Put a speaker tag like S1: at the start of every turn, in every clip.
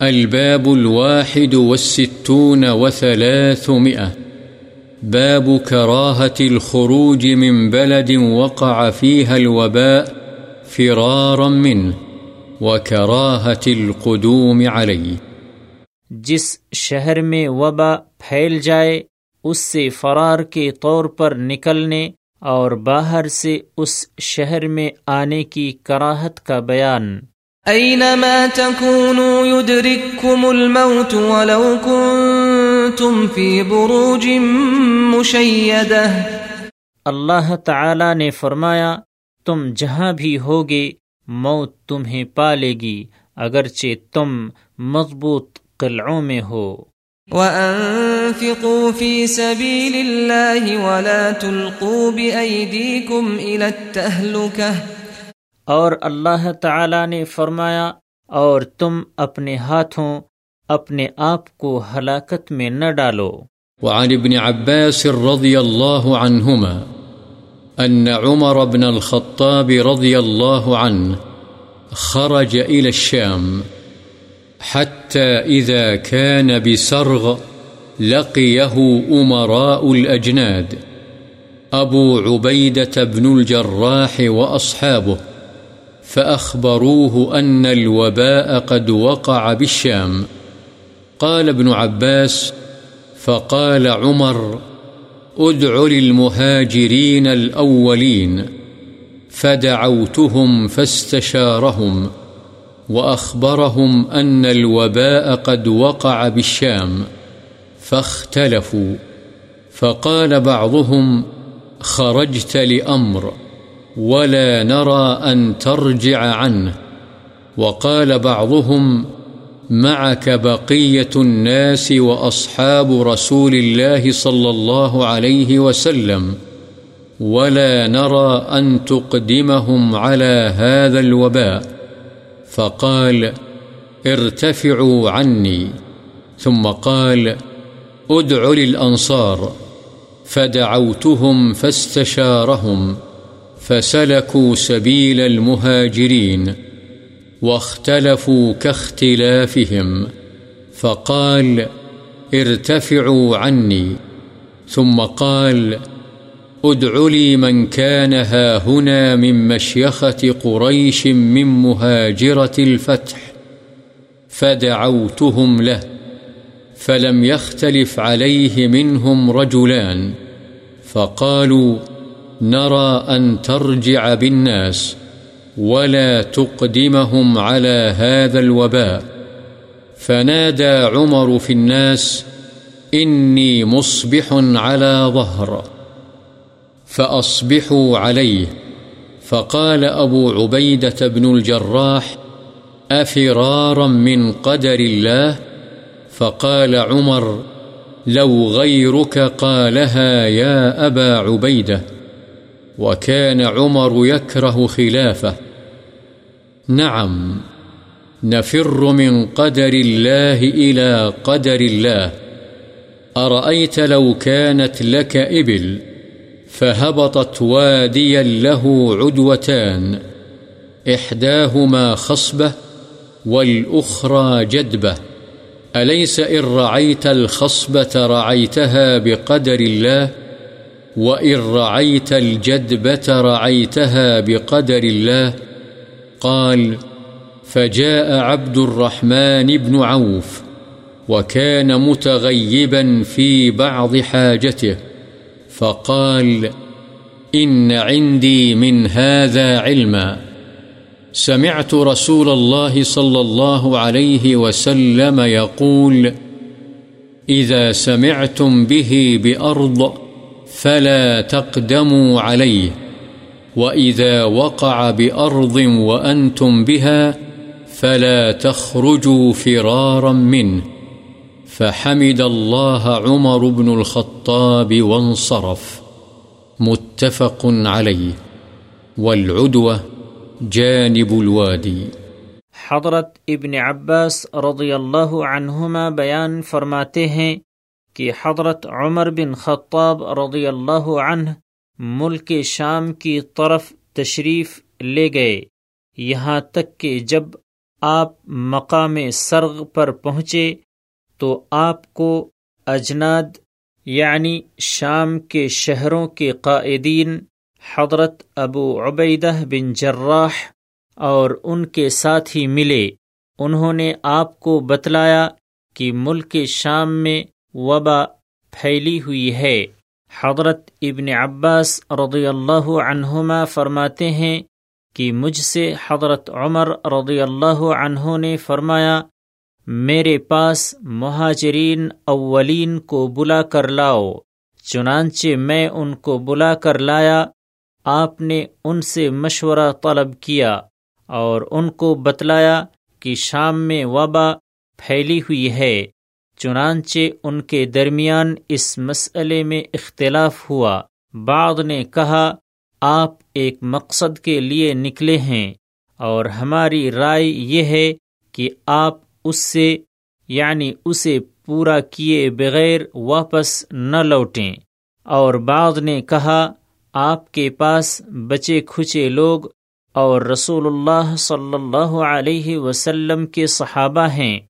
S1: الباب الواحد والستون وثلاثمئة باب كراهة الخروج من بلد وقع فيها الوباء فرارا منه وكراهة القدوم عليه.
S2: جس شہر میں وبا پھیل جائے، اس سے فرار کے طور پر نکلنے اور باہر سے اس شہر میں آنے کی کراہت کا بیان۔
S3: أينما تكونوا يدرككم الموت ولو كنتم في بروج مشيدة.
S2: اللہ تعالی نے فرمایا تم جہاں بھی ہوگے موت تمہیں پالے گی اگرچہ تم مضبوط قلعوں میں ہو۔
S3: وأنفقوا في سبيل الله ولا تلقوا بأيديكم إلى التهلكة
S2: اور اللہ تعالی نے فرمایا، اور تم اپنے ہاتھوں اپنے آپ کو ہلاکت میں نہ ڈالو۔
S1: وعن ابن عباس رضي الله عنهما أن عمر بن الخطاب رضي الله عنه خرج إلى الشام حتى إذا كان بسرغ لقيه أمراء الأجناد أبو عبيدة بن الجراح وأصحابه فأخبروه أن الوباء قد وقع بالشام. قال ابن عباس، فقال عمر، ادع للمهاجرين الأولين. فدعوتهم فاستشارهم، وأخبرهم أن الوباء قد وقع بالشام، فاختلفوا. فقال بعضهم، خرجت لأمر. ولا نرى أن ترجع عنه. وقال بعضهم، معك بقية الناس وأصحاب رسول الله صلى الله عليه وسلم. ولا نرى أن تقدمهم على هذا الوباء. فقال، ارتفعوا عني. ثم قال، ادع للأنصار. فدعوتهم فاستشارهم. فسلكوا سبيل المهاجرين واختلفوا كاختلافهم، فقال ارتفعوا عني. ثم قال ادع لي من كان ها هنا من مشيخة قريش من مهاجرة الفتح، فدعوتهم له، فلم يختلف عليه منهم رجلان، فقالوا نرى أن ترجع بالناس ولا تقدمهم على هذا الوباء. فنادى عمر في الناس، إني مصبح على ظهر. فأصبحوا عليه. فقال أبو عبيدة بن الجراح، أفرارا من قدر الله؟ فقال عمر، لو غيرك قالها يا أبا عبيدة. وكان عمر يكره خلافه. نعم، نفر من قدر الله إلى قدر الله. أرأيت لو كانت لك إبل فهبطت واديا له عدوتان. إحداهما خصبة والأخرى جدبة. أليس إن رعيت الخصبة رعيتها بقدر الله؟ وإن رعيت الجدبة رعيتها بقدر الله قال فجاء عبد الرحمن بن عوف وكان متغيبا في بعض حاجته فقال إن عندي من هذا علما سمعت رسول الله صلى الله عليه وسلم يقول إذا سمعتم به بأرض فلا تقدموا عليه. وإذا وقع بأرض وأنتم بها فلا تخرجوا فرارا منه. فحمد الله عمر بن الخطاب وانصرف. متفق عليه. والعدوة جانب الوادي.
S2: حضرت ابن عباس رضی اللہ عنہما بیان فرماتے ہیں کہ حضرت عمر بن خطاب رضی اللہ عنہ ملک شام کی طرف تشریف لے گئے۔ یہاں تک کہ جب آپ مقام سرغ پر پہنچے تو آپ کو اجناد یعنی شام کے شہروں کے قائدین حضرت ابو عبیدہ بن جراح اور ان کے ساتھی ملے۔ انہوں نے آپ کو بتلایا کہ ملک شام میں وبا پھیلی ہوئی ہے۔ حضرت ابن عباس رضی اللہ عنہما فرماتے ہیں کہ مجھ سے حضرت عمر رضی اللہ عنہ نے فرمایا، میرے پاس مہاجرین اولین کو بلا کر لاؤ، چنانچہ میں ان کو بلا کر لایا، آپ نے ان سے مشورہ طلب کیا اور ان کو بتلایا کہ شام میں وبا پھیلی ہوئی ہے۔ چنانچہ ان کے درمیان اس مسئلے میں اختلاف ہوا۔ بعض نے کہا، آپ ایک مقصد کے لیے نکلے ہیں اور ہماری رائے یہ ہے کہ آپ اس سے یعنی اسے پورا کیے بغیر واپس نہ لوٹیں۔ اور بعض نے کہا، آپ کے پاس بچے کھچے لوگ اور رسول اللہ صلی اللہ علیہ وسلم کے صحابہ ہیں۔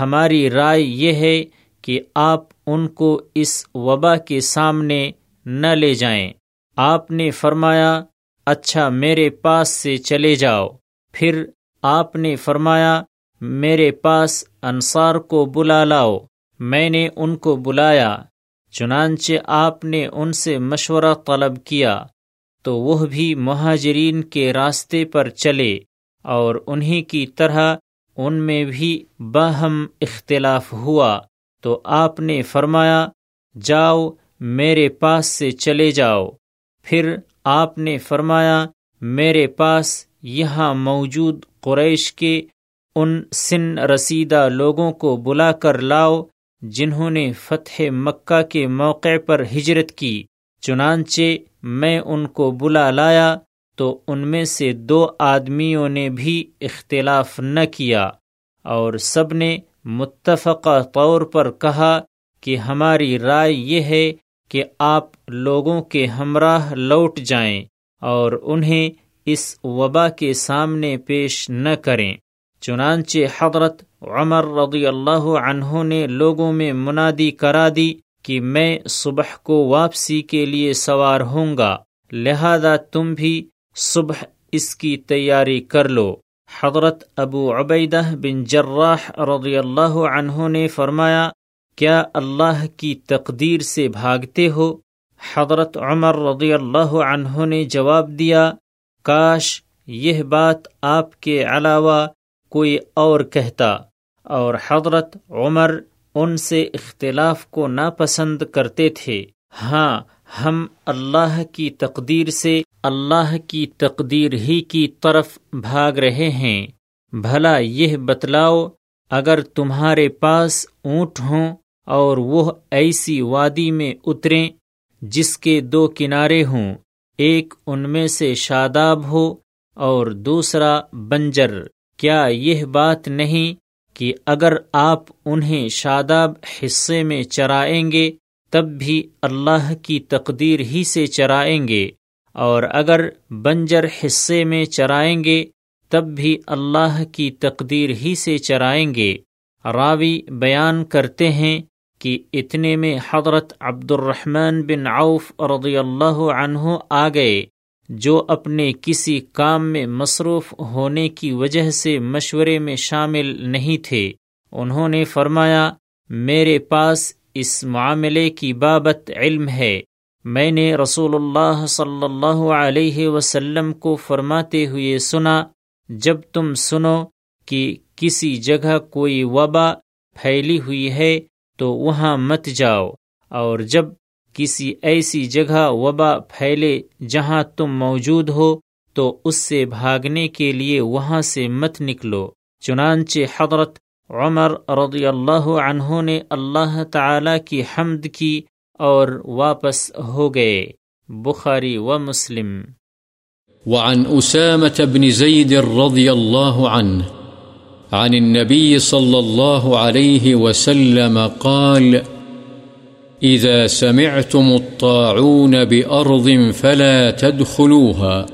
S2: ہماری رائے یہ ہے کہ آپ ان کو اس وبا کے سامنے نہ لے جائیں۔ آپ نے فرمایا اچھا میرے پاس سے چلے جاؤ۔ پھر آپ نے فرمایا، میرے پاس انصار کو بلا لاؤ۔ میں نے ان کو بلایا، چنانچہ آپ نے ان سے مشورہ طلب کیا۔ تو وہ بھی مہاجرین کے راستے پر چلے اور انہی کی طرح ان میں بھی باہم اختلاف ہوا تو آپ نے فرمایا، جاؤ میرے پاس سے چلے جاؤ۔ پھر آپ نے فرمایا، میرے پاس یہاں موجود قریش کے ان سن رسیدہ لوگوں کو بلا کر لاؤ جنہوں نے فتح مکہ کے موقع پر ہجرت کی۔ چنانچہ میں ان کو بلا لایا تو ان میں سے دو آدمیوں نے بھی اختلاف نہ کیا اور سب نے متفقہ طور پر کہا کہ ہماری رائے یہ ہے کہ آپ لوگوں کے ہمراہ لوٹ جائیں اور انہیں اس وبا کے سامنے پیش نہ کریں۔ چنانچہ حضرت عمر رضی اللہ عنہ نے لوگوں میں منادی کرا دی کہ میں صبح کو واپسی کے لیے سوار ہوں گا، لہذا تم بھی صبح اس کی تیاری کر لو۔ حضرت ابو عبیدہ بن جراح رضی اللہ عنہ نے فرمایا، کیا اللہ کی تقدیر سے بھاگتے ہو؟ حضرت عمر رضی اللہ عنہ نے جواب دیا، کاش یہ بات آپ کے علاوہ کوئی اور کہتا۔ اور حضرت عمر ان سے اختلاف کو ناپسند کرتے تھے۔ ہاں ہم اللہ کی تقدیر سے اللہ کی تقدیر ہی کی طرف بھاگ رہے ہیں۔ بھلا یہ بتلاؤ، اگر تمہارے پاس اونٹ ہوں اور وہ ایسی وادی میں اتریں جس کے دو کنارے ہوں، ایک ان میں سے شاداب ہو اور دوسرا بنجر، کیا یہ بات نہیں کہ اگر آپ انہیں شاداب حصے میں چرائیں گے تب بھی اللہ کی تقدیر ہی سے چرائیں گے، اور اگر بنجر حصے میں چرائیں گے، تب بھی اللہ کی تقدیر ہی سے چرائیں گے۔ راوی بیان کرتے ہیں کہ اتنے میں حضرت عبد الرحمن بن عوف رضی اللہ عنہ آ گئے، جو اپنے کسی کام میں مصروف ہونے کی وجہ سے مشورے میں شامل نہیں تھے۔ انہوں نے فرمایا، میرے پاس اس معاملے کی بابت علم ہے۔ میں نے رسول اللہ صلی اللہ علیہ وسلم کو فرماتے ہوئے سنا، جب تم سنو کہ کسی جگہ کوئی وبا پھیلی ہوئی ہے تو وہاں مت جاؤ، اور جب کسی ایسی جگہ وبا پھیلے جہاں تم موجود ہو، تو اس سے بھاگنے کے لیے وہاں سے مت نکلو۔ چنانچہ حضرت عمر رضی اللہ عنہ نے اللہ تعالی کی حمد کی اور واپس ہو گئے، بخاری و مسلم۔
S1: وعن أسامة بن زيد رضي الله عنه عن النبي صلى الله عليه وسلم قال إذا سمعتم الطاعون بأرض فلا تدخلوها،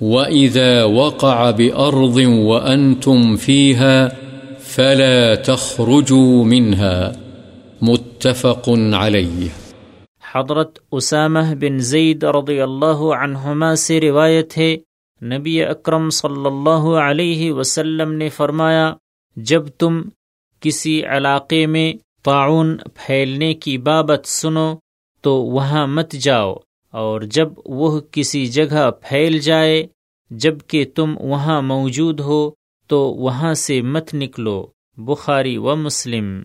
S1: وإذا وقع بأرض وأنتم فيها فلا تخرجوا منها متفق عليه.
S2: حضرت اسامہ بن زید رضی اللہ عنہما سے روایت ہے، نبی اکرم صلی اللہ علیہ وسلم نے فرمایا، جب تم کسی علاقے میں تعاون پھیلنے کی بابت سنو تو وہاں مت جاؤ، اور جب وہ کسی جگہ پھیل جائے، جبکہ تم وہاں موجود ہو تو وہاں سے مت نکلو بخاری و مسلم۔